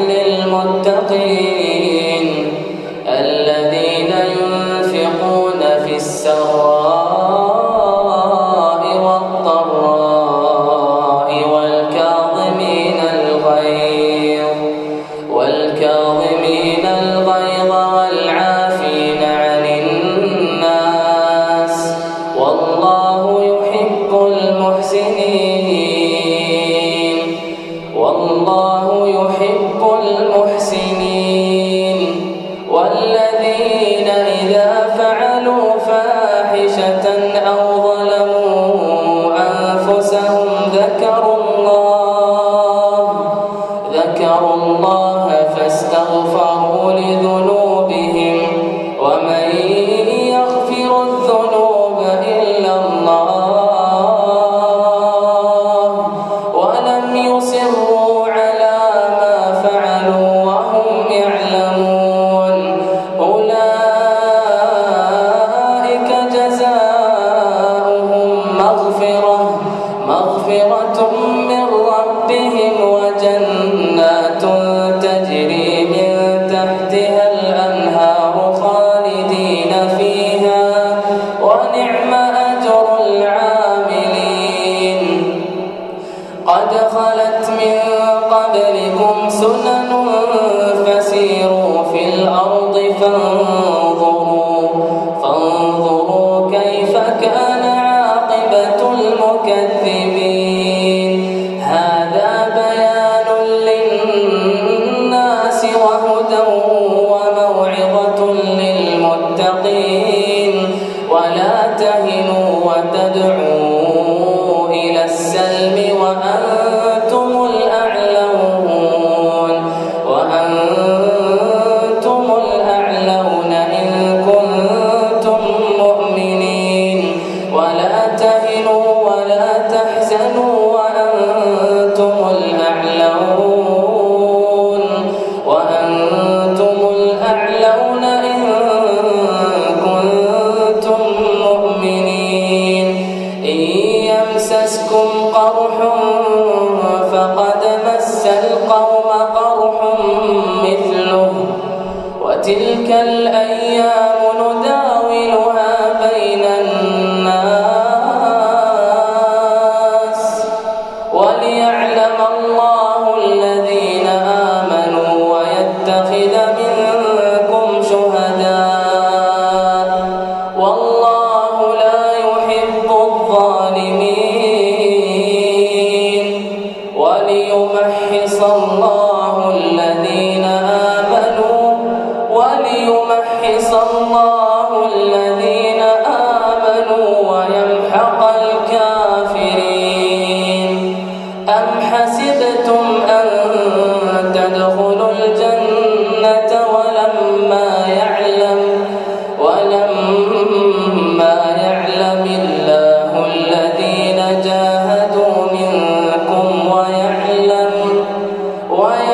للمتقين. الله يحب المحب قد خلت من قبلكم سنن فسيروا في الأرض فانظروا فانظروا كيف كان قرح فقد مس القوم قرح مثله وتلك ادخلوا الجنة ولما يعلم ولما يعلم الله الذين جاهدوا منكم ويعلم ويعلم